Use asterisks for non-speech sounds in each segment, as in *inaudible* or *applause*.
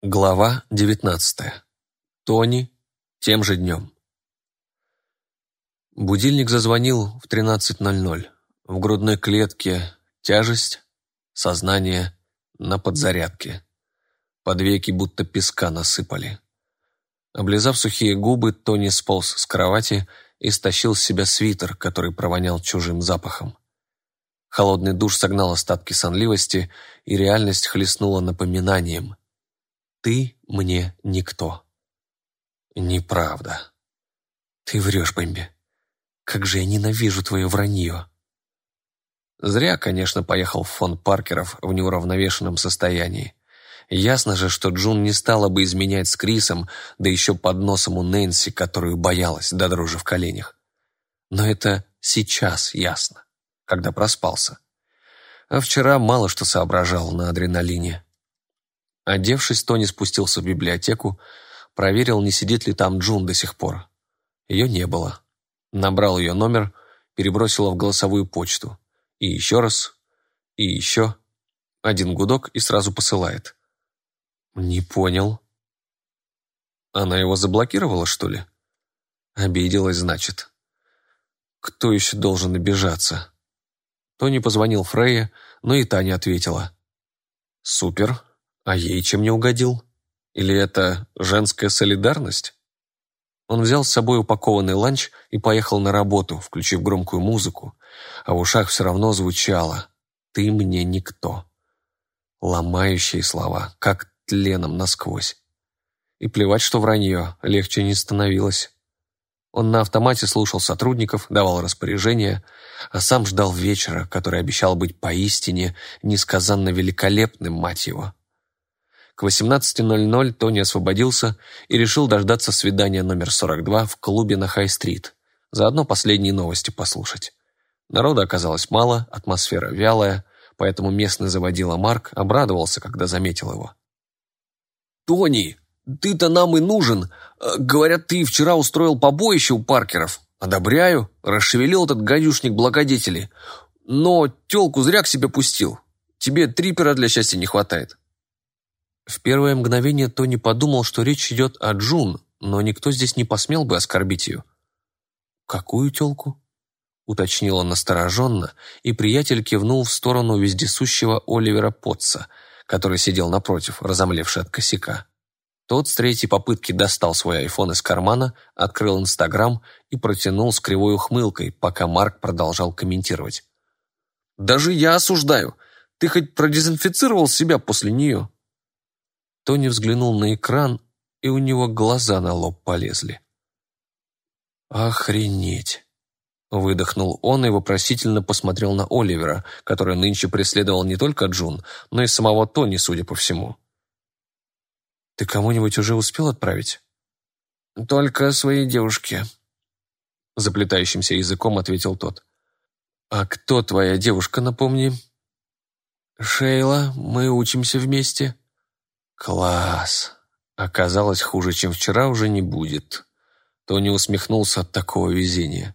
Глава 19. Тони тем же днем. Будильник зазвонил в 13.00. В грудной клетке тяжесть, сознание на подзарядке. Под веки будто песка насыпали. Облизав сухие губы, Тони сполз с кровати и стащил с себя свитер, который провонял чужим запахом. Холодный душ согнал остатки сонливости, и реальность хлестнула напоминанием – ты мне никто. Неправда. Ты врешь, Бэмби. Как же я ненавижу твое вранье. Зря, конечно, поехал в фонд Паркеров в неуравновешенном состоянии. Ясно же, что Джун не стала бы изменять с Крисом, да еще под носом у Нэнси, которую боялась до дрожи в коленях. Но это сейчас ясно, когда проспался. А вчера мало что соображал на адреналине. Одевшись, Тони спустился в библиотеку, проверил, не сидит ли там Джун до сих пор. Ее не было. Набрал ее номер, перебросила в голосовую почту. И еще раз, и еще. Один гудок и сразу посылает. Не понял. Она его заблокировала, что ли? Обиделась, значит. Кто еще должен обижаться? Тони позвонил Фрейе, но и та не ответила. Супер, а ей чем не угодил? Или это женская солидарность? Он взял с собой упакованный ланч и поехал на работу, включив громкую музыку, а в ушах все равно звучало «Ты мне никто». Ломающие слова, как тленом насквозь. И плевать, что вранье, легче не становилось. Он на автомате слушал сотрудников, давал распоряжения, а сам ждал вечера, который обещал быть поистине несказанно великолепным, мать его. К 18.00 Тони освободился и решил дождаться свидания номер 42 в клубе на Хай-стрит. Заодно последние новости послушать. Народа оказалось мало, атмосфера вялая, поэтому местный заводила Марк обрадовался, когда заметил его. «Тони, ты-то нам и нужен. Говорят, ты вчера устроил побоище у Паркеров. Одобряю. Расшевелил этот гадюшник благодетели. Но телку зря к себе пустил. Тебе трипера для счастья не хватает». В первое мгновение Тони подумал, что речь идет о Джун, но никто здесь не посмел бы оскорбить ее. «Какую телку?» — уточнил он настороженно, и приятель кивнул в сторону вездесущего Оливера Потца, который сидел напротив, разомлевший от косяка. Тот с третьей попытки достал свой айфон из кармана, открыл Инстаграм и протянул с кривой ухмылкой, пока Марк продолжал комментировать. «Даже я осуждаю. Ты хоть продезинфицировал себя после нее?» Тони взглянул на экран, и у него глаза на лоб полезли. «Охренеть!» Выдохнул он и вопросительно посмотрел на Оливера, который нынче преследовал не только Джун, но и самого Тони, судя по всему. «Ты кому-нибудь уже успел отправить?» «Только своей девушке», — заплетающимся языком ответил тот. «А кто твоя девушка, напомни?» «Шейла, мы учимся вместе», Класс. Оказалось, хуже, чем вчера, уже не будет. Тони усмехнулся от такого везения.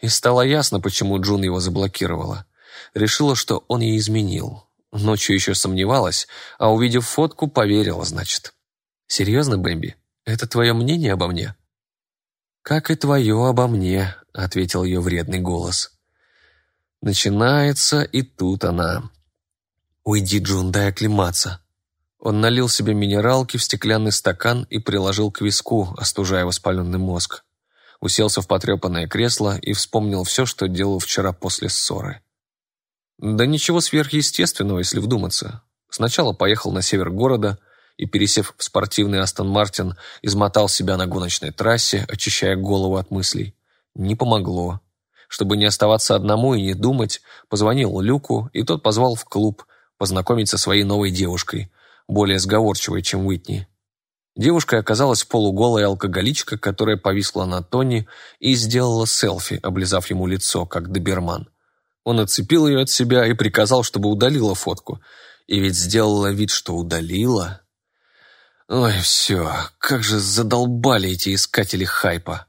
И стало ясно, почему Джун его заблокировала. Решила, что он ей изменил. Ночью еще сомневалась, а увидев фотку, поверила, значит. «Серьезно, Бэмби? Это твое мнение обо мне?» «Как и твое обо мне», — ответил ее вредный голос. Начинается, и тут она. «Уйди, Джун, дай оклематься», он налил себе минералки в стеклянный стакан и приложил к виску, остужая воспаленный мозг. Уселся в потрепанное кресло и вспомнил все, что делал вчера после ссоры. Да ничего сверхъестественного, если вдуматься. Сначала поехал на север города и, пересев в спортивный Астон Мартин, измотал себя на гоночной трассе, очищая голову от мыслей. Не помогло. Чтобы не оставаться одному и не думать, позвонил Люку, и тот позвал в клуб познакомить со своей новой девушкой, более сговорчивой, чем Уитни. Девушка оказалась полуголая алкоголичка, которая повисла на Тони и сделала селфи, облизав ему лицо, как доберман. Он отцепил ее от себя и приказал, чтобы удалила фотку. И ведь сделала вид, что удалила. Ой, все, как же задолбали эти искатели хайпа.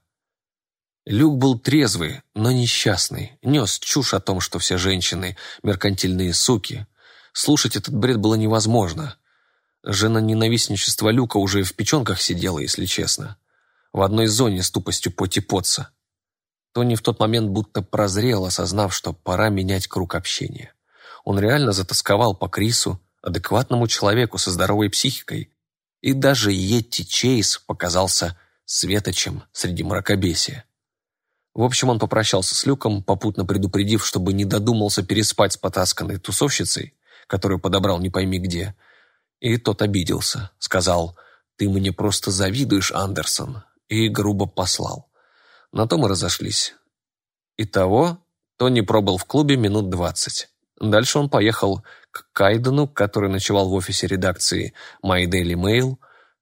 Люк был трезвый, но несчастный, нес чушь о том, что все женщины – меркантильные суки. Слушать этот бред было невозможно. Жена ненавистничества Люка уже в печенках сидела, если честно. В одной зоне с тупостью поти потса. Тони в тот момент будто прозрел, осознав, что пора менять круг общения. Он реально затасковал по Крису, адекватному человеку со здоровой психикой, и даже Йетти Чейз показался светочем среди мракобесия. В общем, он попрощался с Люком, попутно предупредив, чтобы не додумался переспать с потасканной тусовщицей, которую подобрал не пойми где, и тот обиделся, сказал «Ты мне просто завидуешь, Андерсон», и грубо послал. На то мы разошлись. Итого, Тони пробыл в клубе минут двадцать. Дальше он поехал к Кайдену, который ночевал в офисе редакции My Daily Mail.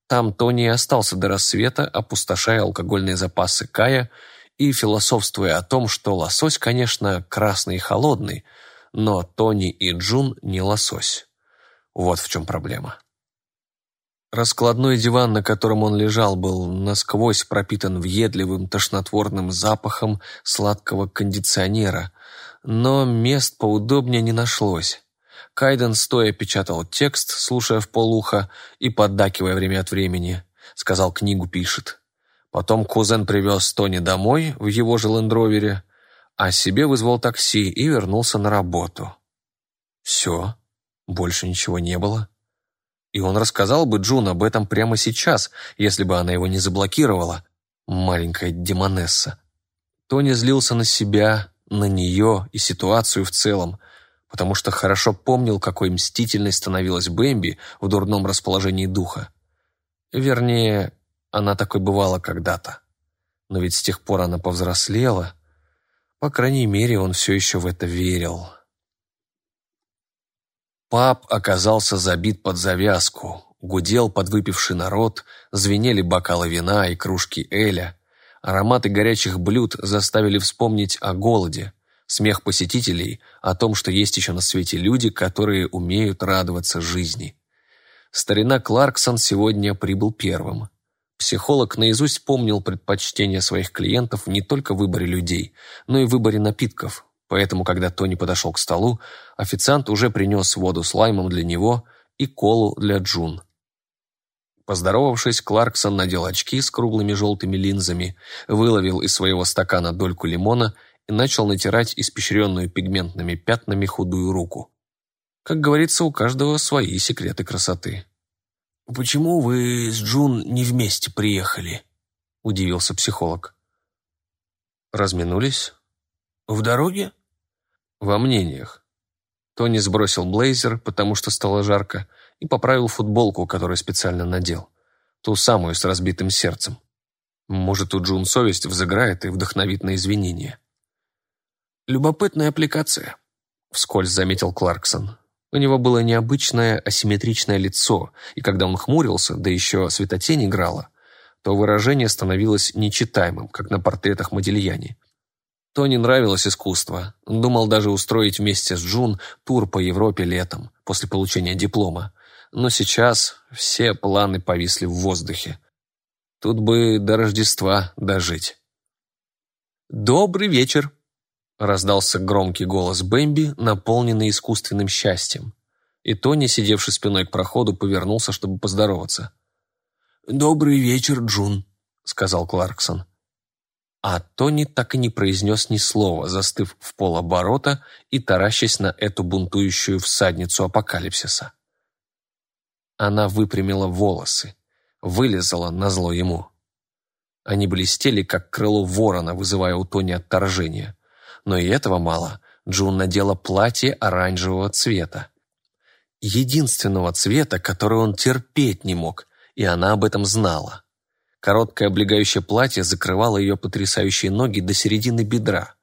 Там Тони остался до рассвета, опустошая алкогольные запасы Кая и философствуя о том, что лосось, конечно, красный и холодный, но Тони и Джун не лосось. Вот в чем проблема. Раскладной диван, на котором он лежал, был насквозь пропитан въедливым тошнотворным запахом сладкого кондиционера, но мест поудобнее не нашлось. Кайден стоя печатал текст, слушая в полуха и поддакивая время от времени. Сказал, книгу пишет. Потом кузен привез Тони домой в его же лендровере, а себе вызвал такси и вернулся на работу. Все. Больше ничего не было. И он рассказал бы Джун об этом прямо сейчас, если бы она его не заблокировала. Маленькая демонесса. Тони злился на себя, на нее и ситуацию в целом, потому что хорошо помнил, какой мстительной становилась Бэмби в дурном расположении духа. Вернее, она такой бывала когда-то. Но ведь с тех пор она повзрослела. По крайней мере, он все еще в это верил. Паб оказался забит под завязку, гудел подвыпивший народ, звенели бокалы вина и кружки эля. Ароматы горячих блюд заставили вспомнить о голоде, смех посетителей, о том, что есть еще на свете люди, которые умеют радоваться жизни. Старина Кларксон сегодня прибыл первым. Психолог наизусть помнил предпочтения своих клиентов не только в выборе людей, но и в выборе напитков, Поэтому, когда Тони подошел к столу, официант уже принес воду с лаймом для него и колу для Джун. Поздоровавшись, Кларксон надел очки с круглыми желтыми линзами, выловил из своего стакана дольку лимона и начал натирать испещренную пигментными пятнами худую руку. Как говорится, у каждого свои секреты красоты. «Почему вы с Джун не вместе приехали?» – удивился психолог. «Разминулись?» «В дороге?» Во мнениях. Тони сбросил блейзер, потому что стало жарко, и поправил футболку, которую специально надел. Ту самую с разбитым сердцем. Может, у Джун совесть взыграет и вдохновит на извинения. «Любопытная аппликация», — вскользь заметил Кларксон. У него было необычное асимметричное лицо, и когда он хмурился, да еще светотень играла, то выражение становилось нечитаемым, как на портретах Модильяни. Тони нравилось искусство. Думал даже устроить вместе с Джун тур по Европе летом, после получения диплома. Но сейчас все планы повисли в воздухе. Тут бы до Рождества дожить. «Добрый вечер!» – раздался громкий голос Бэмби, наполненный искусственным счастьем. И Тони, сидевший спиной к проходу, повернулся, чтобы поздороваться. «Добрый вечер, Джун», – сказал Кларксон. А Тони так и не произнес ни слова, застыв в полоборота и таращась на эту бунтующую всадницу апокалипсиса. Она выпрямила волосы, вылезала на зло ему. Они блестели, как крыло ворона, вызывая у Тони отторжение. Но и этого мало. Джун надела платье оранжевого цвета. Единственного цвета, который он терпеть не мог, и она об этом знала. Короткое облегающее платье закрывало ее потрясающие ноги до середины бедра.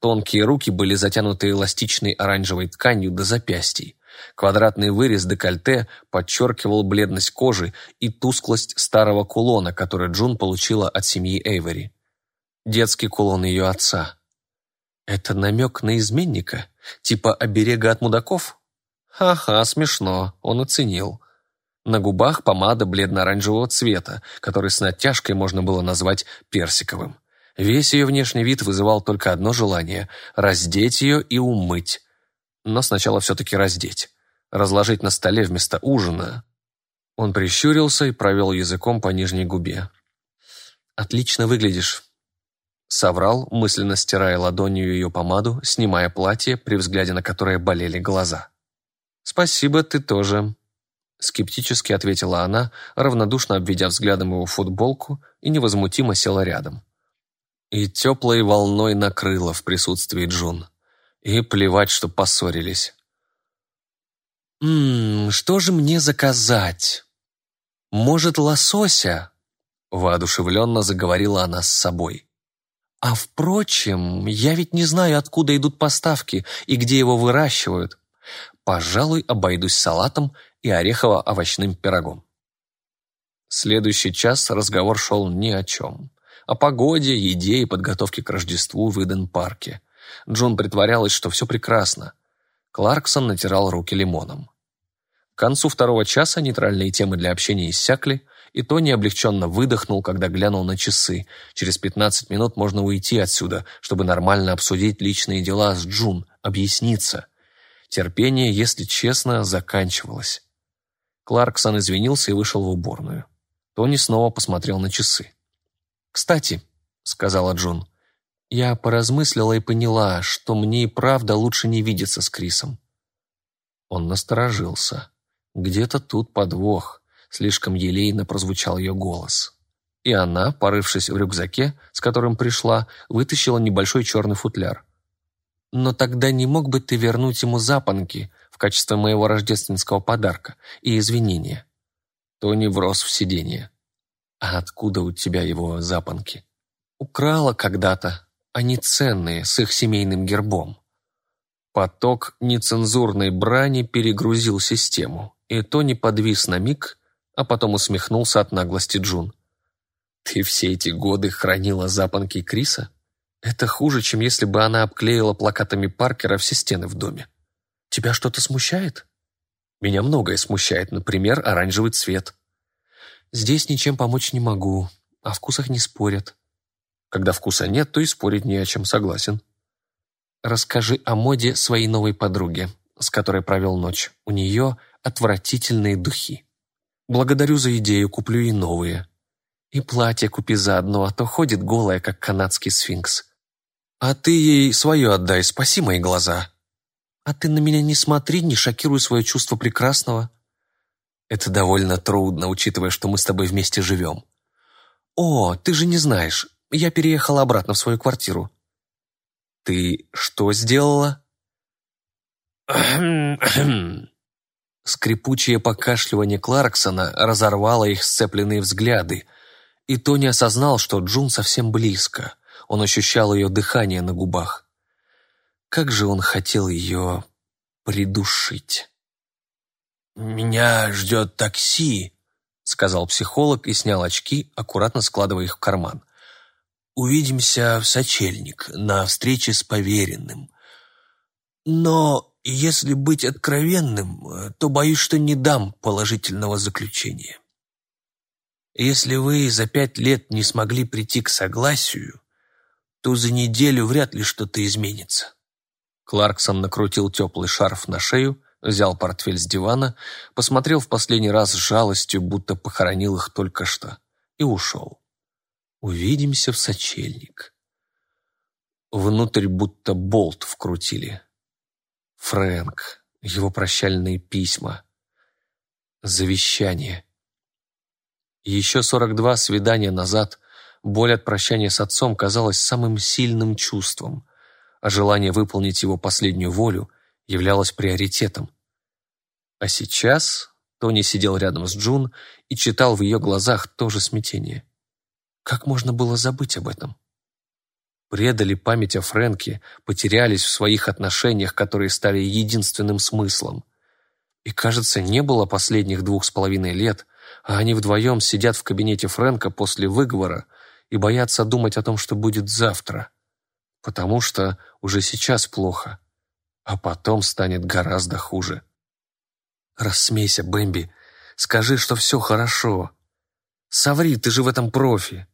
Тонкие руки были затянуты эластичной оранжевой тканью до запястий. Квадратный вырез декольте подчеркивал бледность кожи и тусклость старого кулона, который Джун получила от семьи Эйвери. Детский кулон ее отца. Это намек на изменника? Типа оберега от мудаков? Ха-ха, смешно, он оценил. На губах помада бледно-оранжевого цвета, который с натяжкой можно было назвать персиковым. Весь ее внешний вид вызывал только одно желание – раздеть ее и умыть. Но сначала все-таки раздеть. Разложить на столе вместо ужина. Он прищурился и провел языком по нижней губе. «Отлично выглядишь», — соврал, мысленно стирая ладонью ее помаду, снимая платье, при взгляде на которое болели глаза. «Спасибо, ты тоже», — скептически ответила она, равнодушно обведя взглядом его футболку и невозмутимо села рядом. И теплой волной накрыла в присутствии Джун. И плевать, что поссорились. «Ммм, что же мне заказать? Может, лосося?» Воодушевленно заговорила она с собой. «А впрочем, я ведь не знаю, откуда идут поставки и где его выращивают. Пожалуй, обойдусь салатом и орехово-овощным пирогом». Следующий час разговор шел ни о чем. О погоде, еде и подготовке к Рождеству в Иден-парке. Джун притворялась, что все прекрасно. Кларксон натирал руки лимоном. К концу второго часа нейтральные темы для общения иссякли, и Тони облегченно выдохнул, когда глянул на часы. Через 15 минут можно уйти отсюда, чтобы нормально обсудить личные дела с Джун, объясниться. Терпение, если честно, заканчивалось. Кларксон извинился и вышел в уборную. Тони снова посмотрел на часы. «Кстати», — сказала Джун, — «я поразмыслила и поняла, что мне и правда лучше не видеться с Крисом». Он насторожился. Где-то тут подвох. Слишком елейно прозвучал ее голос. И она, порывшись в рюкзаке, с которым пришла, вытащила небольшой черный футляр. «Но тогда не мог бы ты вернуть ему запонки в качестве моего рождественского подарка и извинения?» Тони врос в сиденье. «А откуда у тебя его запонки?» «Украла когда-то. Они ценные, с их семейным гербом». Поток нецензурной брани перегрузил систему, и Тони подвис на миг, а потом усмехнулся от наглости Джун. «Ты все эти годы хранила запонки Криса? Это хуже, чем если бы она обклеила плакатами Паркера все стены в доме. Тебя что-то смущает?» «Меня многое смущает, например, оранжевый цвет». Здесь ничем помочь не могу, о вкусах не спорят. Когда вкуса нет, то и спорить не о чем, согласен. Расскажи о моде своей новой подруге, с которой провел ночь. У нее отвратительные духи. Благодарю за идею, куплю и новые. И платье купи заодно, а то ходит голая, как канадский сфинкс. А ты ей свое отдай, спаси мои глаза. А ты на меня не смотри, не шокируй свое чувство прекрасного. Это довольно трудно, учитывая, что мы с тобой вместе живем. О, ты же не знаешь, я переехала обратно в свою квартиру. Ты что сделала? *clears throat* Скрипучее покашливание Кларксона разорвало их сцепленные взгляды, и Тони осознал, что Джун совсем близко. Он ощущал ее дыхание на губах. Как же он хотел ее придушить. «Меня ждет такси», — сказал психолог и снял очки, аккуратно складывая их в карман. «Увидимся в сочельник, на встрече с поверенным. Но, если быть откровенным, то боюсь, что не дам положительного заключения. Если вы за пять лет не смогли прийти к согласию, то за неделю вряд ли что-то изменится». Кларксон накрутил теплый шарф на шею, взял портфель с дивана, посмотрел в последний раз с жалостью, будто похоронил их только что, и ушел. Увидимся в сочельник. Внутрь будто болт вкрутили. Фрэнк, его прощальные письма, завещание. Еще сорок два свидания назад боль от прощания с отцом казалась самым сильным чувством, а желание выполнить его последнюю волю являлось приоритетом. А сейчас Тони сидел рядом с Джун и читал в ее глазах то же смятение. Как можно было забыть об этом? Предали память о Фрэнке, потерялись в своих отношениях, которые стали единственным смыслом. И, кажется, не было последних двух с половиной лет, а они вдвоем сидят в кабинете Фрэнка после выговора и боятся думать о том, что будет завтра. Потому что уже сейчас плохо, а потом станет гораздо хуже. Рассмейся, Бэмби. Скажи, что все хорошо. Соври, ты же в этом профи.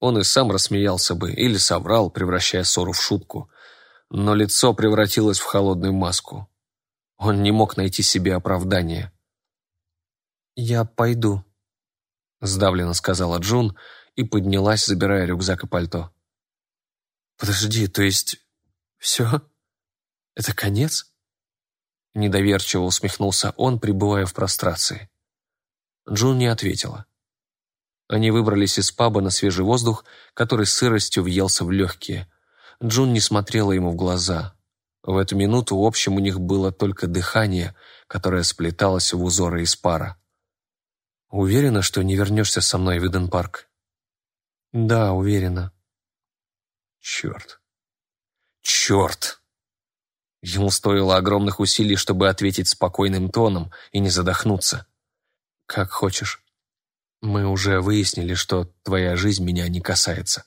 Он и сам рассмеялся бы или соврал, превращая ссору в шутку. Но лицо превратилось в холодную маску. Он не мог найти себе оправдания. «Я пойду», — сдавленно сказала Джун и поднялась, забирая рюкзак и пальто. «Подожди, то есть все? Это конец?» Недоверчиво усмехнулся он, пребывая в прострации. Джун не ответила. Они выбрались из паба на свежий воздух, который сыростью въелся в легкие. Джун не смотрела ему в глаза. В эту минуту общем у них было только дыхание, которое сплеталось в узоры из пара. «Уверена, что не вернешься со мной в Иден-парк?» «Да, уверена». «Черт! Черт!» Ему стоило огромных усилий, чтобы ответить спокойным тоном и не задохнуться. «Как хочешь. Мы уже выяснили, что твоя жизнь меня не касается».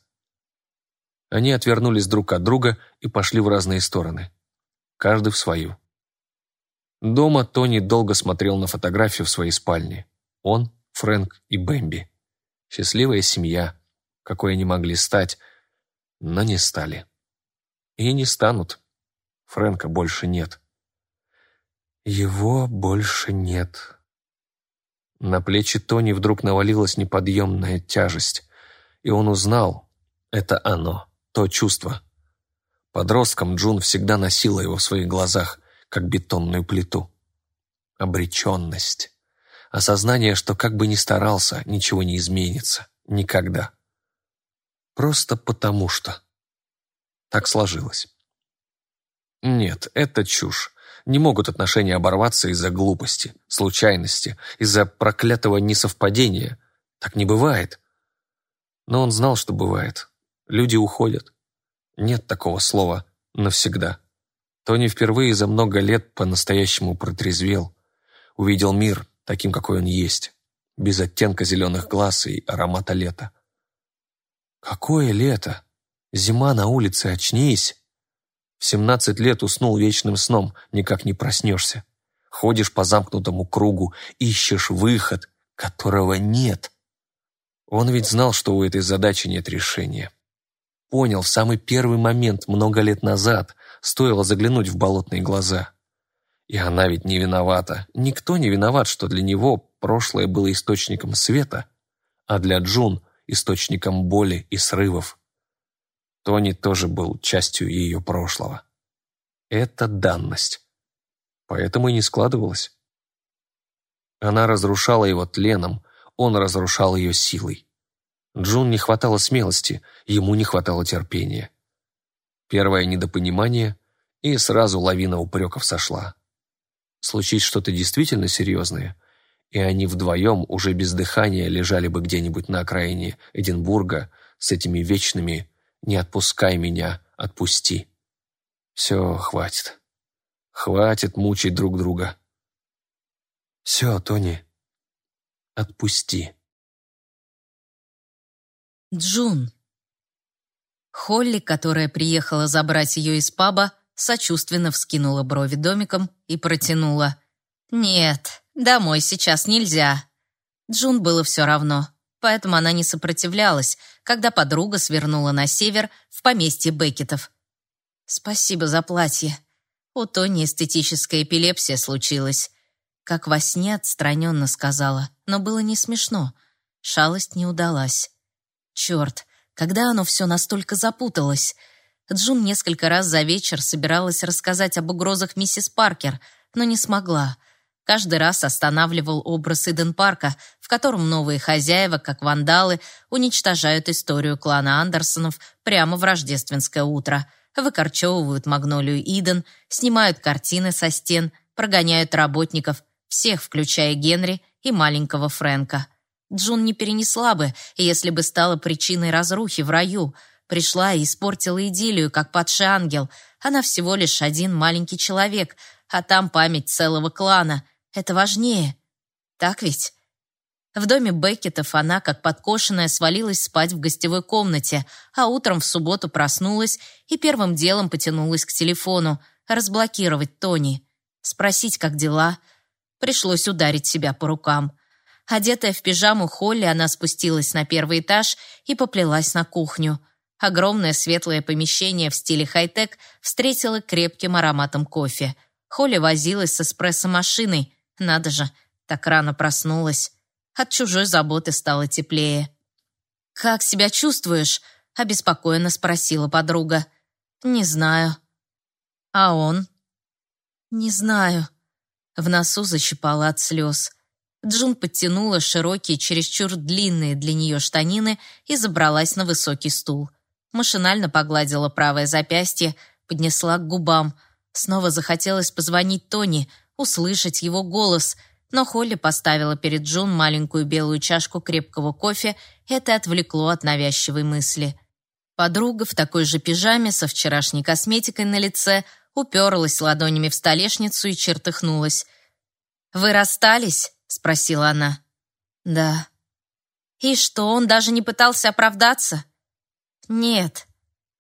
Они отвернулись друг от друга и пошли в разные стороны. Каждый в свою. Дома Тони долго смотрел на фотографию в своей спальне. Он, Фрэнк и Бэмби. Счастливая семья, какой они могли стать, но не стали. И не станут. Фрэнка больше нет. Его больше нет. На плечи Тони вдруг навалилась неподъемная тяжесть, и он узнал, это оно, то чувство. Подростком Джун всегда носила его в своих глазах, как бетонную плиту. Обреченность. Осознание, что как бы ни старался, ничего не изменится. Никогда. Просто потому что. Так сложилось. Нет, это чушь. Не могут отношения оборваться из-за глупости, случайности, из-за проклятого несовпадения. Так не бывает. Но он знал, что бывает. Люди уходят. Нет такого слова «навсегда». Тони впервые за много лет по-настоящему протрезвел. Увидел мир таким, какой он есть, без оттенка зеленых глаз и аромата лета. Какое лето? Зима на улице, очнись. В семнадцать лет уснул вечным сном, никак не проснешься. Ходишь по замкнутому кругу, ищешь выход, которого нет. Он ведь знал, что у этой задачи нет решения. Понял в самый первый момент, много лет назад, стоило заглянуть в болотные глаза. И она ведь не виновата. Никто не виноват, что для него прошлое было источником света, а для Джун – источником боли и срывов. Тони тоже был частью ее прошлого. Это данность. Поэтому и не складывалось. Она разрушала его тленом, он разрушал ее силой. Джун не хватало смелости, ему не хватало терпения. Первое недопонимание, и сразу лавина упреков сошла. Случись что-то действительно серьезное, и они вдвоем уже без дыхания лежали бы где-нибудь на окраине Эдинбурга с этими вечными не отпускай меня, отпусти. Все, хватит. Хватит мучить друг друга. Все, Тони, отпусти. Джун. Холли, которая приехала забрать ее из паба, сочувственно вскинула брови домиком и протянула. «Нет, домой сейчас нельзя». Джун было все равно поэтому она не сопротивлялась, когда подруга свернула на север в поместье Беккетов. «Спасибо за платье. У Тони эстетическая эпилепсия случилась». Как во сне отстраненно сказала, но было не смешно. Шалость не удалась. Черт, когда оно все настолько запуталось? Джун несколько раз за вечер собиралась рассказать об угрозах миссис Паркер, но не смогла — каждый раз останавливал образ Иден-парка, в котором новые хозяева, как вандалы, уничтожают историю клана Андерсонов прямо в рождественское утро, выкорчевывают магнолию Иден, снимают картины со стен, прогоняют работников, всех, включая Генри и маленького Фрэнка. Джун не перенесла бы, если бы стала причиной разрухи в раю. Пришла и испортила идиллию, как падший ангел. Она всего лишь один маленький человек, а там память целого клана. Это важнее. Так ведь? В доме Беккетов она, как подкошенная, свалилась спать в гостевой комнате, а утром в субботу проснулась и первым делом потянулась к телефону, разблокировать Тони, спросить, как дела. Пришлось ударить себя по рукам. Одетая в пижаму Холли, она спустилась на первый этаж и поплелась на кухню. Огромное светлое помещение в стиле хай-тек встретило крепким ароматом кофе. Холли возилась с эспрессо-машиной, надо же, Так рано проснулась. От чужой заботы стало теплее. «Как себя чувствуешь?» — обеспокоенно спросила подруга. «Не знаю». «А он?» «Не знаю». В носу защипала от слез. Джун подтянула широкие, чересчур длинные для нее штанины и забралась на высокий стул. Машинально погладила правое запястье, поднесла к губам. Снова захотелось позвонить Тони, услышать его голос, но Холли поставила перед Джун маленькую белую чашку крепкого кофе, это отвлекло от навязчивой мысли. Подруга в такой же пижаме со вчерашней косметикой на лице уперлась ладонями в столешницу и чертыхнулась. «Вы расстались?» — спросила она. «Да». «И что, он даже не пытался оправдаться?» «Нет.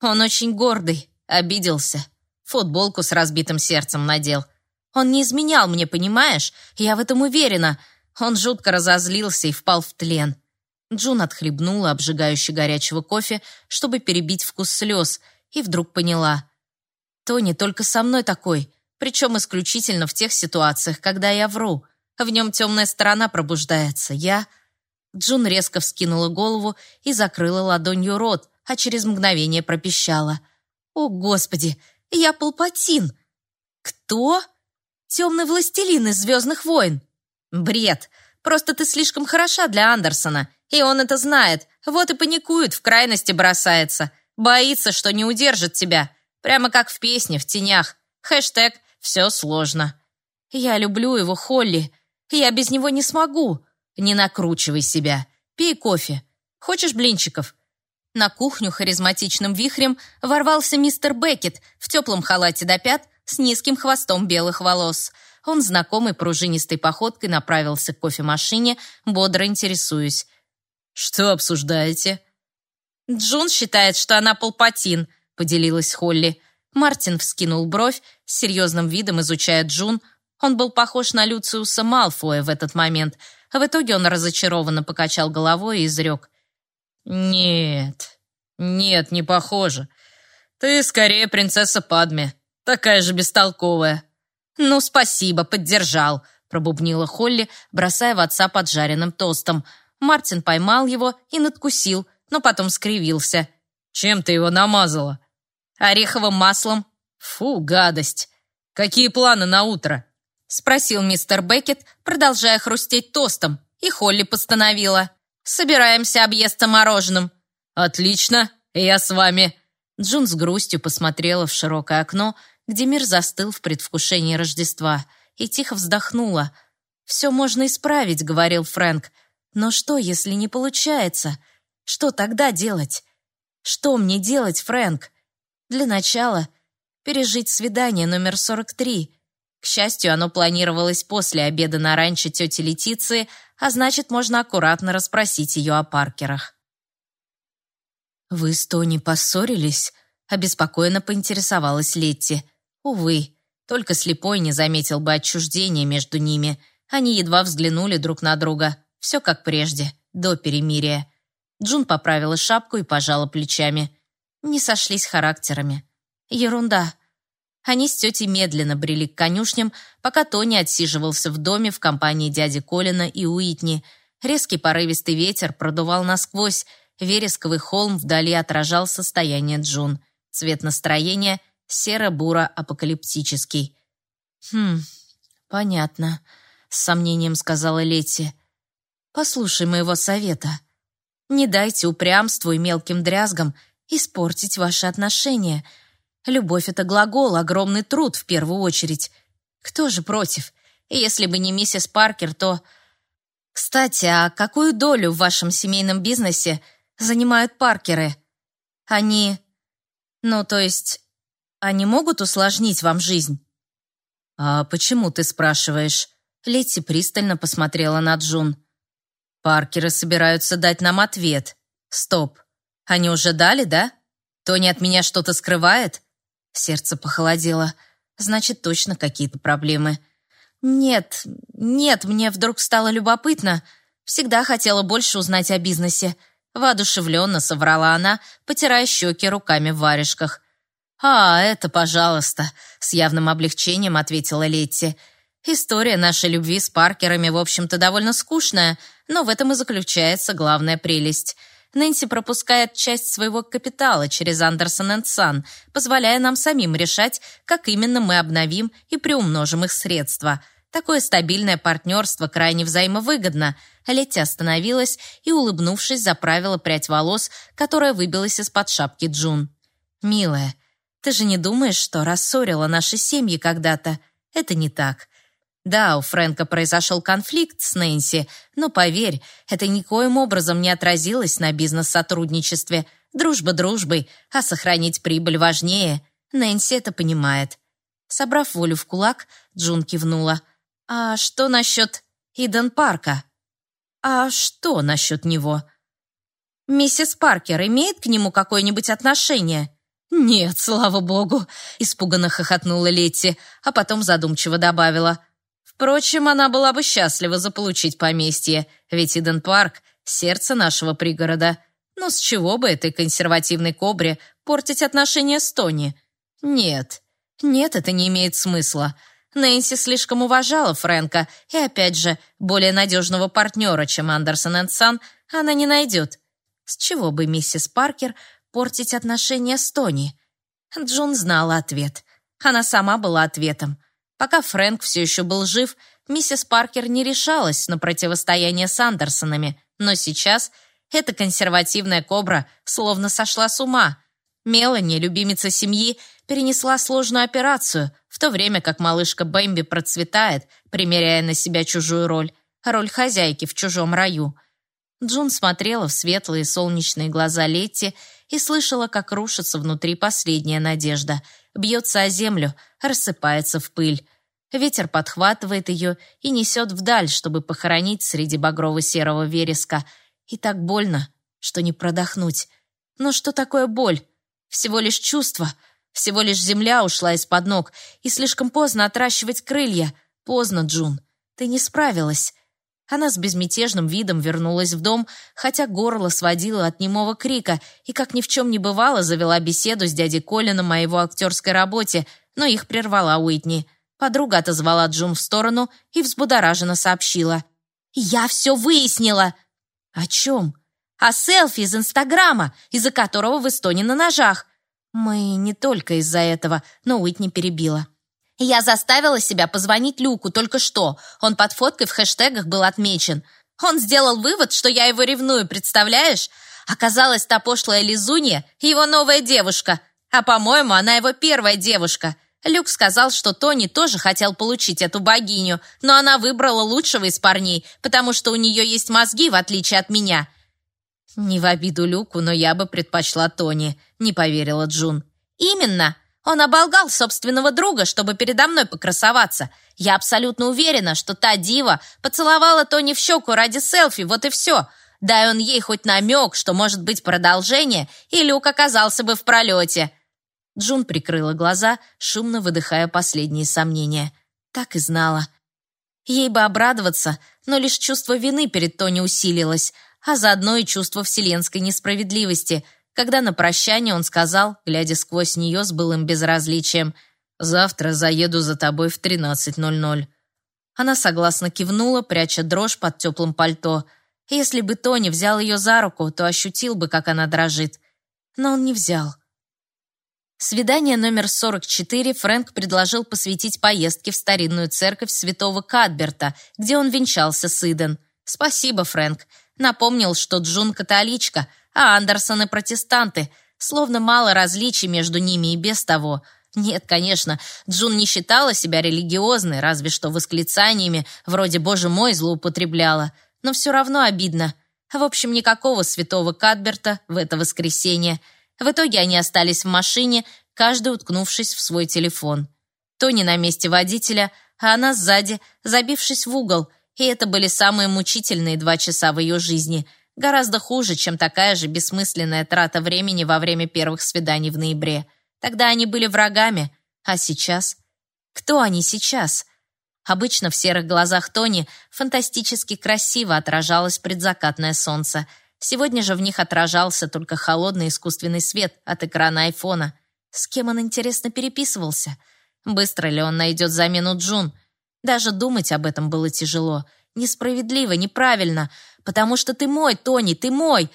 Он очень гордый, обиделся. Футболку с разбитым сердцем надел. Он не изменял мне, понимаешь? Я в этом уверена. Он жутко разозлился и впал в тлен. Джун отхлебнула обжигающе горячего кофе, чтобы перебить вкус слез, и вдруг поняла. Тони только со мной такой, причем исключительно в тех ситуациях, когда я вру. В нем темная сторона пробуждается. Я... Джун резко вскинула голову и закрыла ладонью рот, а через мгновение пропищала. «О, Господи! Я Палпатин!» «Кто?» «Темный властелин из «Звездных войн». «Бред! Просто ты слишком хороша для Андерсона, и он это знает, вот и паникует, в крайности бросается. Боится, что не удержит тебя. Прямо как в песне, в тенях. Хэштег «Все сложно». Я люблю его, Холли. Я без него не смогу. Не накручивай себя. Пей кофе. Хочешь блинчиков? На кухню харизматичным вихрем ворвался мистер Беккет в теплом халате до пят с низким хвостом белых волос. Он знакомой пружинистой походкой направился к кофемашине, бодро интересуясь. «Что обсуждаете?» «Джун считает, что она полпатин», — поделилась Холли. Мартин вскинул бровь, с серьезным видом изучая Джун. Он был похож на Люциуса Малфоя в этот момент. В итоге он разочарованно покачал головой и изрек. «Нет, нет, не похоже. Ты скорее принцесса Падме, такая же бестолковая». «Ну, спасибо, поддержал», — пробубнила Холли, бросая в отца поджаренным тостом. Мартин поймал его и надкусил, но потом скривился. «Чем ты его намазала?» «Ореховым маслом». «Фу, гадость! Какие планы на утро?» — спросил мистер Беккет, продолжая хрустеть тостом, и Холли постановила. Собираемся объесться мороженым». «Отлично, я с вами». Джун с грустью посмотрела в широкое окно, где мир застыл в предвкушении Рождества, и тихо вздохнула. «Все можно исправить», — говорил Фрэнк. «Но что, если не получается? Что тогда делать? Что мне делать, Фрэнк? Для начала пережить свидание номер 43. К счастью, оно планировалось после обеда на ранчо тети Летиции, а значит, можно аккуратно расспросить ее о Паркерах. «Вы с Тони поссорились?» — обеспокоенно поинтересовалась Летти. Увы, только слепой не заметил бы отчуждения между ними. Они едва взглянули друг на друга. Все как прежде, до перемирия. Джун поправила шапку и пожала плечами. Не сошлись характерами. Ерунда. Они с тетей медленно брели к конюшням, пока Тони отсиживался в доме в компании дяди Колина и Уитни. Резкий порывистый ветер продувал насквозь, вересковый холм вдали отражал состояние Джун. Цвет настроения серо-буро-апокалиптический. «Хм, понятно», — с сомнением сказала Летти. «Послушай моего совета. Не дайте упрямству и мелким дрязгам испортить ваши отношения». Любовь — это глагол, огромный труд в первую очередь. Кто же против? Если бы не миссис Паркер, то... Кстати, а какую долю в вашем семейном бизнесе занимают Паркеры? Они... Ну, то есть, они могут усложнить вам жизнь? А почему ты спрашиваешь? Летти пристально посмотрела на Джун. Паркеры собираются дать нам ответ. Стоп. Они уже дали, да? Тони от меня что-то скрывает? Сердце похолодело. Значит, точно какие-то проблемы. Нет, нет, мне вдруг стало любопытно. Всегда хотела больше узнать о бизнесе. Воодушевленно соврала она, потирая щеки руками в варежках. «А, это пожалуйста», — с явным облегчением ответила Летти. История нашей любви с Паркерами, в общем-то, довольно скучная, но в этом и заключается главная прелесть. Нэнси пропускает часть своего капитала через Андерсон Сан, позволяя нам самим решать, как именно мы обновим и приумножим их средства. Такое стабильное партнерство крайне взаимовыгодно. Летти остановилась и, улыбнувшись, заправила прядь волос, которая выбилась из-под шапки Джун. «Милая, ты же не думаешь, что рассорила наши семьи когда-то? Это не так. Да, у Фрэнка произошел конфликт с Нэнси, но поверь, это никоим образом не отразилось на бизнес-сотрудничестве. Дружба дружбой, а сохранить прибыль важнее. Нэнси это понимает. Собрав волю в кулак, Джун кивнула. «А что насчет Иден Парка?» «А что насчет него?» «Миссис Паркер имеет к нему какое-нибудь отношение?» «Нет, слава богу!» — испуганно хохотнула Летти, а потом задумчиво добавила. «Впрочем, она была бы счастлива заполучить поместье, ведь Иден Парк — сердце нашего пригорода. Но с чего бы этой консервативной кобре портить отношения с Тони? Нет, нет, это не имеет смысла. Нэнси слишком уважала Фрэнка, и, опять же, более надежного партнера, чем Андерсон энд Сан, она не найдет. С чего бы миссис Паркер портить отношения с Тони? Джун знала ответ. Она сама была ответом. Пока Фрэнк все еще был жив, миссис Паркер не решалась на противостояние с Андерсонами, но сейчас эта консервативная кобра словно сошла с ума. Мелани, любимица семьи, перенесла сложную операцию, в то время как малышка Бэмби процветает, примеряя на себя чужую роль, роль хозяйки в чужом раю. Джун смотрела в светлые солнечные глаза Летти и слышала, как рушится внутри последняя надежда. Бьется о землю, рассыпается в пыль. Ветер подхватывает ее и несет вдаль, чтобы похоронить среди багрово-серого вереска. И так больно, что не продохнуть. Но что такое боль? Всего лишь чувство. Всего лишь земля ушла из-под ног. И слишком поздно отращивать крылья. Поздно, Джун. Ты не справилась. Она с безмятежным видом вернулась в дом, хотя горло сводило от немого крика, и, как ни в чем не бывало, завела беседу с дядей Колином о его актерской работе, но их прервала Уитни. Подруга отозвала Джун в сторону и взбудораженно сообщила. «Я все выяснила!» «О чем?» «О селфи из Инстаграма, из-за которого вы стоне на ножах». «Мы не только из-за этого», но Уитни перебила. Я заставила себя позвонить Люку только что. Он под фоткой в хэштегах был отмечен. Он сделал вывод, что я его ревную, представляешь? Оказалось, та пошлая Лизунья — его новая девушка. А, по-моему, она его первая девушка. Люк сказал, что Тони тоже хотел получить эту богиню, но она выбрала лучшего из парней, потому что у нее есть мозги, в отличие от меня. «Не в обиду Люку, но я бы предпочла Тони», — не поверила Джун. «Именно. Он оболгал собственного друга, чтобы передо мной покрасоваться. Я абсолютно уверена, что та дива поцеловала Тони в щеку ради селфи, вот и все. Дай он ей хоть намек, что может быть продолжение, и Люк оказался бы в пролете. Джун прикрыла глаза, шумно выдыхая последние сомнения. Так и знала. Ей бы обрадоваться, но лишь чувство вины перед Тони усилилось, а заодно и чувство вселенской несправедливости – когда на прощание он сказал, глядя сквозь нее с былым безразличием, «Завтра заеду за тобой в 13.00». Она согласно кивнула, пряча дрожь под теплым пальто. Если бы Тони взял ее за руку, то ощутил бы, как она дрожит. Но он не взял. Свидание номер 44 Фрэнк предложил посвятить поездке в старинную церковь святого Кадберта, где он венчался с Иден. Спасибо, Фрэнк. Напомнил, что Джун католичка, а Андерсоны протестанты, словно мало различий между ними и без того. Нет, конечно, Джун не считала себя религиозной, разве что восклицаниями вроде «Боже мой» злоупотребляла. Но все равно обидно. В общем, никакого святого Кадберта в это воскресенье. В итоге они остались в машине, каждый уткнувшись в свой телефон. Тони на месте водителя, а она сзади, забившись в угол. И это были самые мучительные два часа в ее жизни – Гораздо хуже, чем такая же бессмысленная трата времени во время первых свиданий в ноябре. Тогда они были врагами, а сейчас? Кто они сейчас? Обычно в серых глазах Тони фантастически красиво отражалось предзакатное солнце. Сегодня же в них отражался только холодный искусственный свет от экрана айфона. С кем он, интересно, переписывался? Быстро ли он найдет замену Джун? Даже думать об этом было тяжело. Несправедливо, неправильно. Потому что ты мой, Тони, ты мой.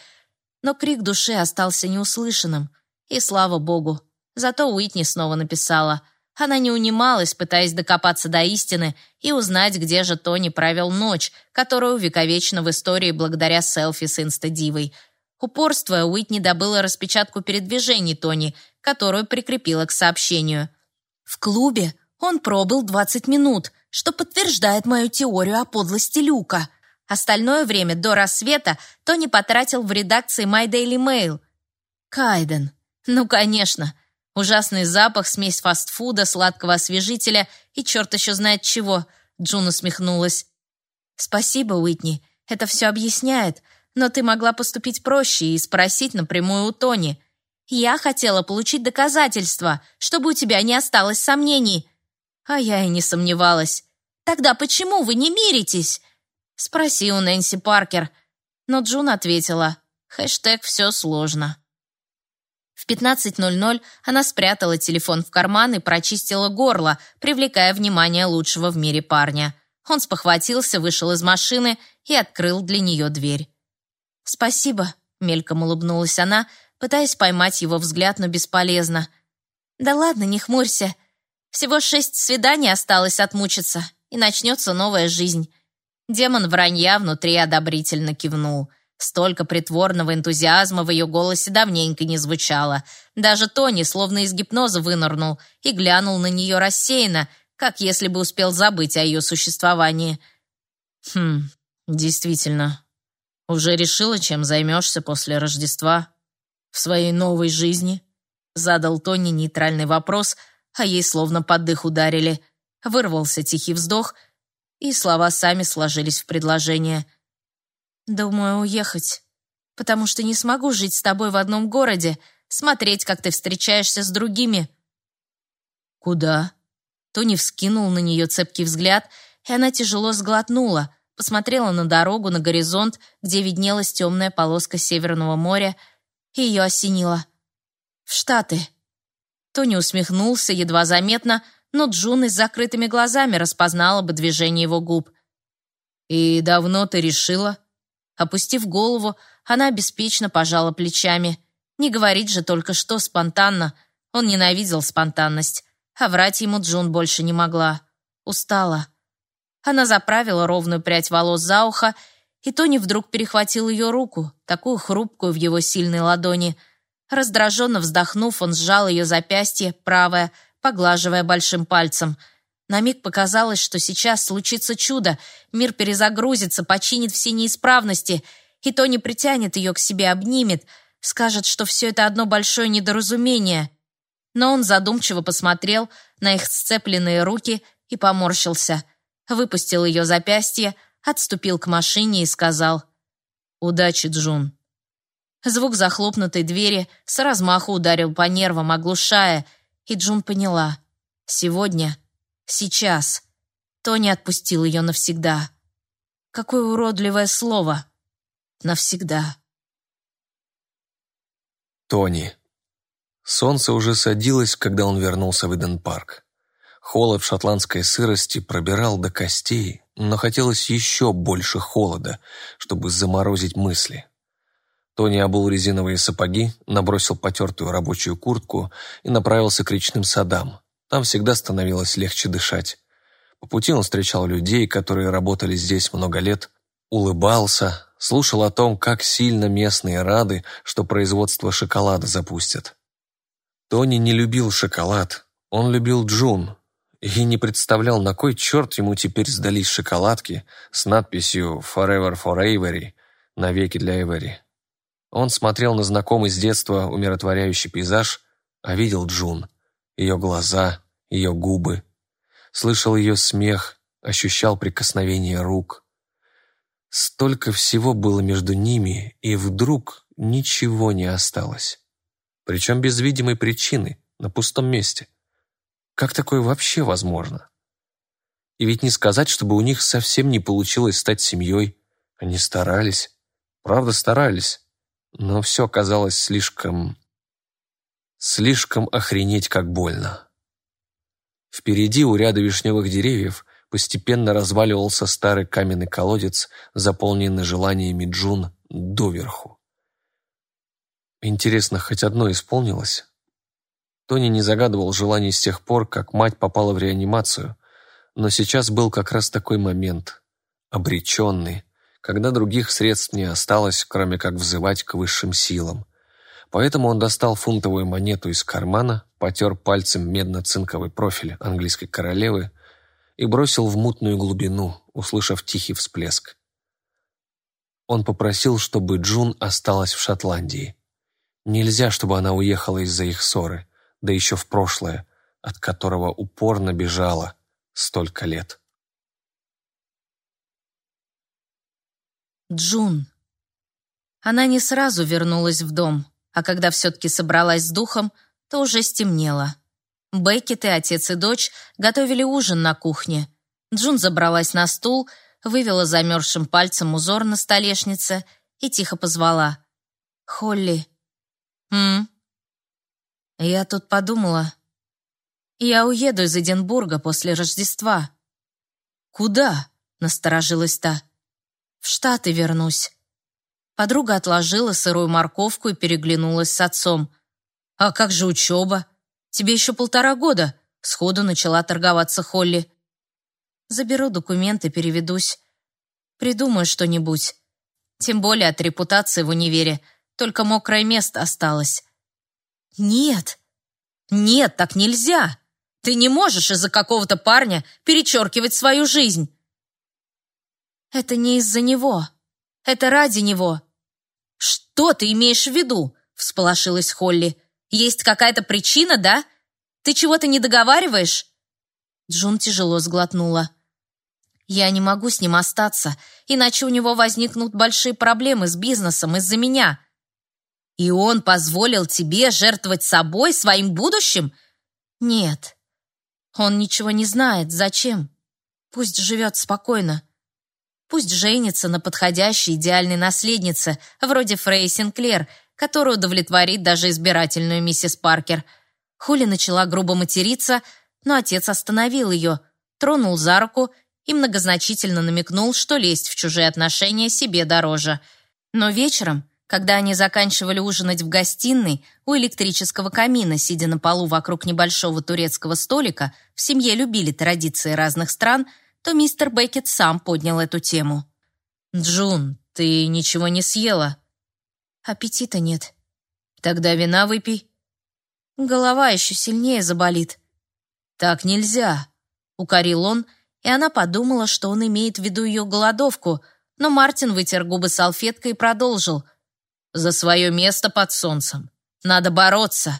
Но крик души остался неуслышанным. И слава богу. Зато Уитни снова написала. Она не унималась, пытаясь докопаться до истины и узнать, где же Тони провел ночь, которую увековечена в истории благодаря селфи с инстадивой. Упорствуя, Уитни добыла распечатку передвижений Тони, которую прикрепила к сообщению. В клубе он пробыл 20 минут, что подтверждает мою теорию о подлости Люка. Остальное время до рассвета Тони потратил в редакции My Daily Mail. Кайден. Ну, конечно. Ужасный запах, смесь фастфуда, сладкого освежителя и черт еще знает чего. Джун усмехнулась. «Спасибо, Уитни. Это все объясняет. Но ты могла поступить проще и спросить напрямую у Тони. Я хотела получить доказательства, чтобы у тебя не осталось сомнений. А я и не сомневалась. Тогда почему вы не миритесь? Спроси у Нэнси Паркер. Но Джун ответила. Хэштег «все сложно». В 15.00 она спрятала телефон в карман и прочистила горло, привлекая внимание лучшего в мире парня. Он спохватился, вышел из машины и открыл для нее дверь. «Спасибо», — мельком улыбнулась она, пытаясь поймать его взгляд, но бесполезно. «Да ладно, не хмурься. Всего шесть свиданий осталось отмучиться, и начнется новая жизнь». Демон вранья внутри одобрительно кивнул. Столько притворного энтузиазма в ее голосе давненько не звучало. Даже Тони словно из гипноза вынырнул и глянул на нее рассеянно, как если бы успел забыть о ее существовании. «Хм, действительно, уже решила, чем займешься после Рождества? В своей новой жизни?» Задал Тони нейтральный вопрос, а ей словно под дых ударили. Вырвался тихий вздох, и слова сами сложились в предложение. «Думаю, уехать, потому что не смогу жить с тобой в одном городе, смотреть, как ты встречаешься с другими». «Куда?» Тони вскинул на нее цепкий взгляд, и она тяжело сглотнула, посмотрела на дорогу, на горизонт, где виднелась темная полоска Северного моря, и ее осенило. «В Штаты». Тони усмехнулся, едва заметно, но Джун с закрытыми глазами распознала бы движение его губ. «И давно ты решила?» Опустив голову, она беспечно пожала плечами. Не говорить же только что спонтанно. Он ненавидел спонтанность. А врать ему Джун больше не могла. Устала. Она заправила ровную прядь волос за ухо, и Тони вдруг перехватил ее руку, такую хрупкую в его сильной ладони. Раздраженно вздохнув, он сжал ее запястье, правое, поглаживая большим пальцем. На миг показалось, что сейчас случится чудо, мир перезагрузится, починит все неисправности, и Тони притянет ее к себе, обнимет, скажет, что все это одно большое недоразумение. Но он задумчиво посмотрел на их сцепленные руки и поморщился. Выпустил ее запястье, отступил к машине и сказал «Удачи, Джун». Звук захлопнутой двери с размаху ударил по нервам, оглушая — и Джун поняла. Сегодня, сейчас. Тони отпустил ее навсегда. Какое уродливое слово. Навсегда. Тони. Солнце уже садилось, когда он вернулся в Иден-парк. Холод шотландской сырости пробирал до костей, но хотелось еще больше холода, чтобы заморозить мысли. Тони обул резиновые сапоги, набросил потертую рабочую куртку и направился к речным садам. Там всегда становилось легче дышать. По пути он встречал людей, которые работали здесь много лет, улыбался, слушал о том, как сильно местные рады, что производство шоколада запустят. Тони не любил шоколад, он любил Джун и не представлял, на кой черт ему теперь сдались шоколадки с надписью «Forever for Avery» – «Навеки для Эвери». Он смотрел на знакомый с детства умиротворяющий пейзаж, а видел Джун, ее глаза, ее губы, слышал ее смех, ощущал прикосновение рук. Столько всего было между ними, и вдруг ничего не осталось. Причем без видимой причины, на пустом месте. Как такое вообще возможно? И ведь не сказать, чтобы у них совсем не получилось стать семьей. Они старались. Правда, старались но все казалось слишком... слишком охренеть как больно. Впереди, у ряда вишневых деревьев, постепенно разваливался старый каменный колодец, заполненный желаниями Джун доверху. Интересно, хоть одно исполнилось? Тони не загадывал желаний с тех пор, как мать попала в реанимацию, но сейчас был как раз такой момент, обреченный, когда других средств не осталось, кроме как взывать к высшим силам. Поэтому он достал фунтовую монету из кармана, потер пальцем медно-цинковый профиль английской королевы и бросил в мутную глубину, услышав тихий всплеск. Он попросил, чтобы Джун осталась в Шотландии. Нельзя, чтобы она уехала из-за их ссоры, да еще в прошлое, от которого упорно бежала столько лет. Джун. Она не сразу вернулась в дом, а когда все-таки собралась с духом, то уже стемнело. Беккет и отец и дочь готовили ужин на кухне. Джун забралась на стул, вывела замерзшим пальцем узор на столешнице и тихо позвала. «Холли». «М?» «Я тут подумала. Я уеду из Эдинбурга после Рождества». «Куда?» — насторожилась та. «В Штаты вернусь». Подруга отложила сырую морковку и переглянулась с отцом. «А как же учеба? Тебе еще полтора года», — сходу начала торговаться Холли. «Заберу документы, переведусь. Придумаю что-нибудь. Тем более от репутации в универе. Только мокрое место осталось». «Нет! Нет, так нельзя! Ты не можешь из-за какого-то парня перечеркивать свою жизнь!» «Это не из-за него. Это ради него». «Что ты имеешь в виду?» — всполошилась Холли. Есть какая-то причина, да? Ты чего-то не договариваешь?» Джун тяжело сглотнула. «Я не могу с ним остаться, иначе у него возникнут большие проблемы с бизнесом из-за меня». «И он позволил тебе жертвовать собой, своим будущим?» «Нет. Он ничего не знает. Зачем? Пусть живет спокойно. Пусть женится на подходящей идеальной наследнице, вроде Фрей Синклер, который удовлетворит даже избирательную миссис Паркер. Холли начала грубо материться, но отец остановил ее, тронул за руку и многозначительно намекнул, что лезть в чужие отношения себе дороже. Но вечером, когда они заканчивали ужинать в гостиной у электрического камина, сидя на полу вокруг небольшого турецкого столика, в семье любили традиции разных стран, то мистер Беккет сам поднял эту тему. «Джун, ты ничего не съела?» Аппетита нет. Тогда вина выпей. Голова еще сильнее заболит. Так нельзя, укорил он, и она подумала, что он имеет в виду ее голодовку, но Мартин вытер губы салфеткой и продолжил. «За свое место под солнцем. Надо бороться».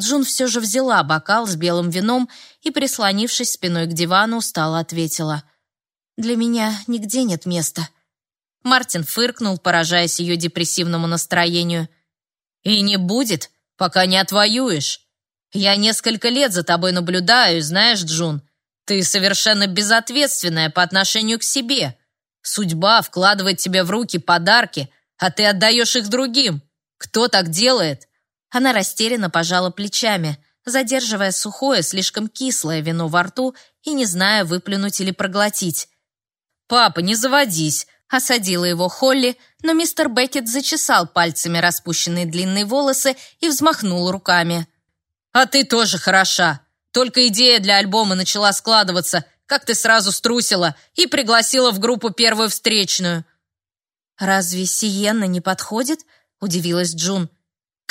Джун все же взяла бокал с белым вином и, прислонившись спиной к дивану, устало ответила. «Для меня нигде нет места». Мартин фыркнул, поражаясь ее депрессивному настроению. «И не будет, пока не отвоюешь. Я несколько лет за тобой наблюдаю, знаешь, Джун, ты совершенно безответственная по отношению к себе. Судьба вкладывает тебе в руки подарки, а ты отдаешь их другим. Кто так делает?» Она растерянно пожала плечами, задерживая сухое, слишком кислое вино во рту и не зная, выплюнуть или проглотить. «Папа, не заводись. Осадила его Холли, но мистер Беккет зачесал пальцами распущенные длинные волосы и взмахнул руками. «А ты тоже хороша. Только идея для альбома начала складываться, как ты сразу струсила и пригласила в группу первую встречную». «Разве Сиена не подходит?» — удивилась Джун.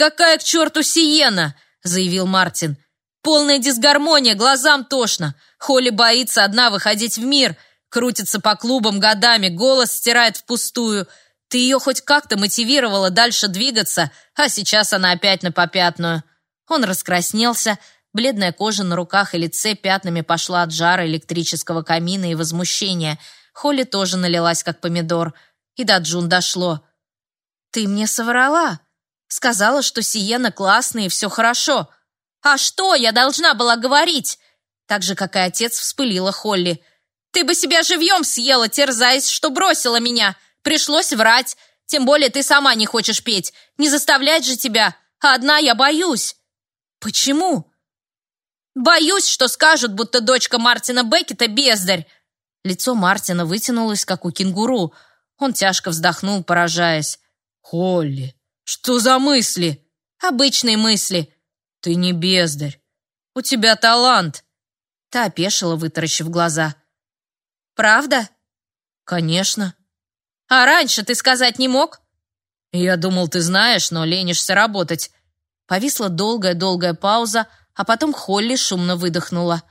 «Какая к черту Сиена?» — заявил Мартин. «Полная дисгармония, глазам тошно. Холли боится одна выходить в мир» крутится по клубам годами, голос стирает впустую. Ты ее хоть как-то мотивировала дальше двигаться, а сейчас она опять на попятную. Он раскраснелся, бледная кожа на руках и лице пятнами пошла от жара электрического камина и возмущения. Холли тоже налилась, как помидор. И до Джун дошло. «Ты мне соврала. Сказала, что Сиена классная и все хорошо. А что я должна была говорить?» Так же, как и отец, вспылила Холли. Ты бы себя живьем съела, терзаясь, что бросила меня. Пришлось врать. Тем более ты сама не хочешь петь. Не заставлять же тебя. А одна я боюсь. Почему? Боюсь, что скажут, будто дочка Мартина Беккета бездарь. Лицо Мартина вытянулось, как у кенгуру. Он тяжко вздохнул, поражаясь. «Холли, что за мысли?» «Обычные мысли». «Ты не бездарь. У тебя талант». Та опешила, вытаращив глаза. «Правда?» «Конечно». «А раньше ты сказать не мог?» «Я думал, ты знаешь, но ленишься работать». Повисла долгая-долгая пауза, а потом Холли шумно выдохнула.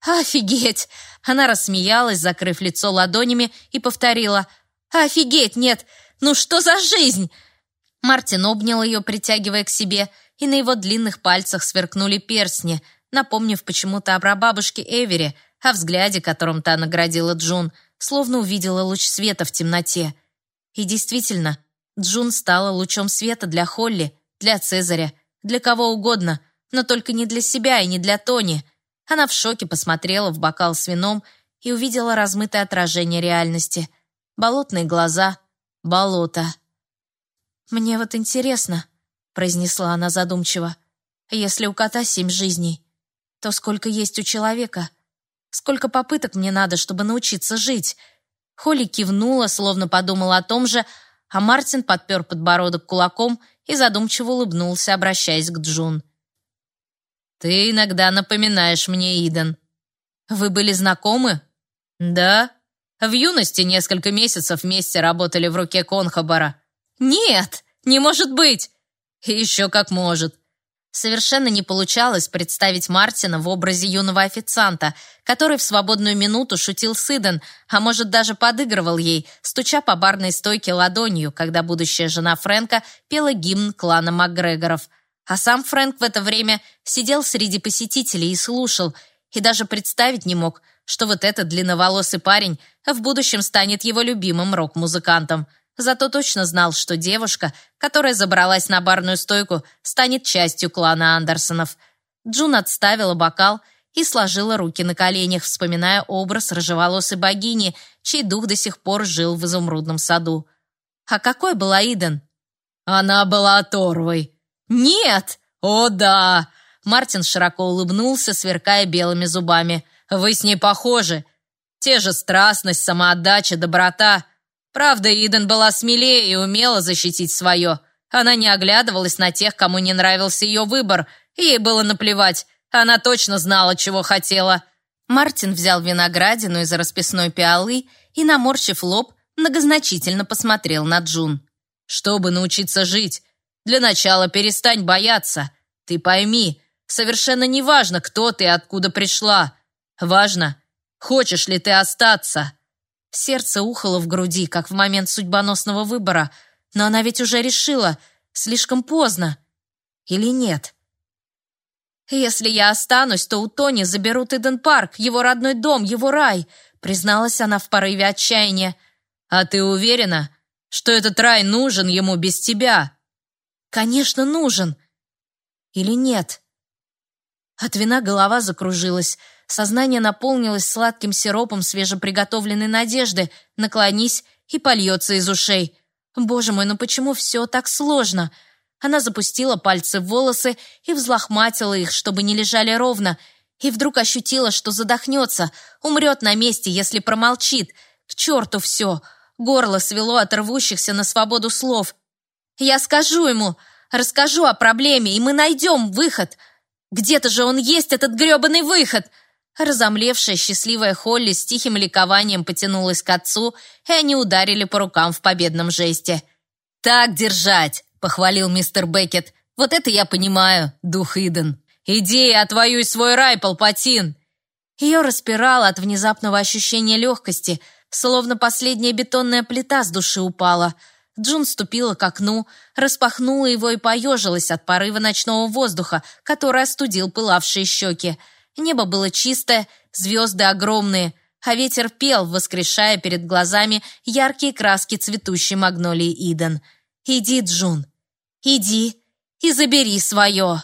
«Офигеть!» Она рассмеялась, закрыв лицо ладонями, и повторила. «Офигеть, нет! Ну что за жизнь?» Мартин обнял ее, притягивая к себе, и на его длинных пальцах сверкнули перстни, напомнив почему-то о прабабушке Эвери, о взгляде, которым та наградила Джун, словно увидела луч света в темноте. И действительно, Джун стала лучом света для Холли, для Цезаря, для кого угодно, но только не для себя и не для Тони — она в шоке посмотрела в бокал с вином и увидела размытое отражение реальности. Болотные глаза, болото. «Мне вот интересно», — произнесла она задумчиво, «если у кота семь жизней, то сколько есть у человека? Сколько попыток мне надо, чтобы научиться жить?» Холли кивнула, словно подумала о том же, а Мартин подпер подбородок кулаком и задумчиво улыбнулся, обращаясь к Джун. «Ты иногда напоминаешь мне Иден». «Вы были знакомы?» «Да. В юности несколько месяцев вместе работали в руке Конхабара». «Нет, не может быть!» «Еще как может». Совершенно не получалось представить Мартина в образе юного официанта, который в свободную минуту шутил с Иден, а может даже подыгрывал ей, стуча по барной стойке ладонью, когда будущая жена Фрэнка пела гимн клана Макгрегоров – а сам Фрэнк в это время сидел среди посетителей и слушал, и даже представить не мог, что вот этот длинноволосый парень в будущем станет его любимым рок-музыкантом. Зато точно знал, что девушка, которая забралась на барную стойку, станет частью клана Андерсонов. Джун отставила бокал и сложила руки на коленях, вспоминая образ рыжеволосой богини, чей дух до сих пор жил в изумрудном саду. А какой была Иден? Она была оторвой, «Нет! О, да!» Мартин широко улыбнулся, сверкая белыми зубами. «Вы с ней похожи. Те же страстность, самоотдача, доброта. Правда, Иден была смелее и умела защитить свое. Она не оглядывалась на тех, кому не нравился ее выбор. Ей было наплевать. Она точно знала, чего хотела». Мартин взял виноградину из расписной пиалы и, наморщив лоб, многозначительно посмотрел на Джун. «Чтобы научиться жить, для начала перестань бояться. Ты пойми, совершенно не важно, кто ты и откуда пришла. Важно, хочешь ли ты остаться. Сердце ухало в груди, как в момент судьбоносного выбора, но она ведь уже решила, слишком поздно. Или нет? «Если я останусь, то у Тони заберут Иден Парк, его родной дом, его рай», призналась она в порыве отчаяния. «А ты уверена, что этот рай нужен ему без тебя?» Конечно, нужен. Или нет? От вина голова закружилась. Сознание наполнилось сладким сиропом свежеприготовленной надежды. Наклонись, и польется из ушей. Боже мой, ну почему все так сложно? Она запустила пальцы в волосы и взлохматила их, чтобы не лежали ровно, и вдруг ощутила, что задохнется, умрет на месте, если промолчит. К черту все! Горло свело от рвущихся на свободу слов. Я скажу ему, расскажу о проблеме, и мы найдем выход. Где-то же он есть, этот грёбаный выход!» Разомлевшая счастливая Холли с тихим ликованием потянулась к отцу, и они ударили по рукам в победном жесте. «Так держать!» — похвалил мистер Беккет. «Вот это я понимаю, дух Иден. Иди отвоюй свой рай, Палпатин!» Ее распирало от внезапного ощущения легкости, словно последняя бетонная плита с души упала — Джун ступила к окну, распахнула его и поежилась от порыва ночного воздуха, который остудил пылавшие щеки. Небо было чистое, звезды огромные, а ветер пел, воскрешая перед глазами яркие краски цветущей магнолии Иден. «Иди, Джун, иди и забери свое!»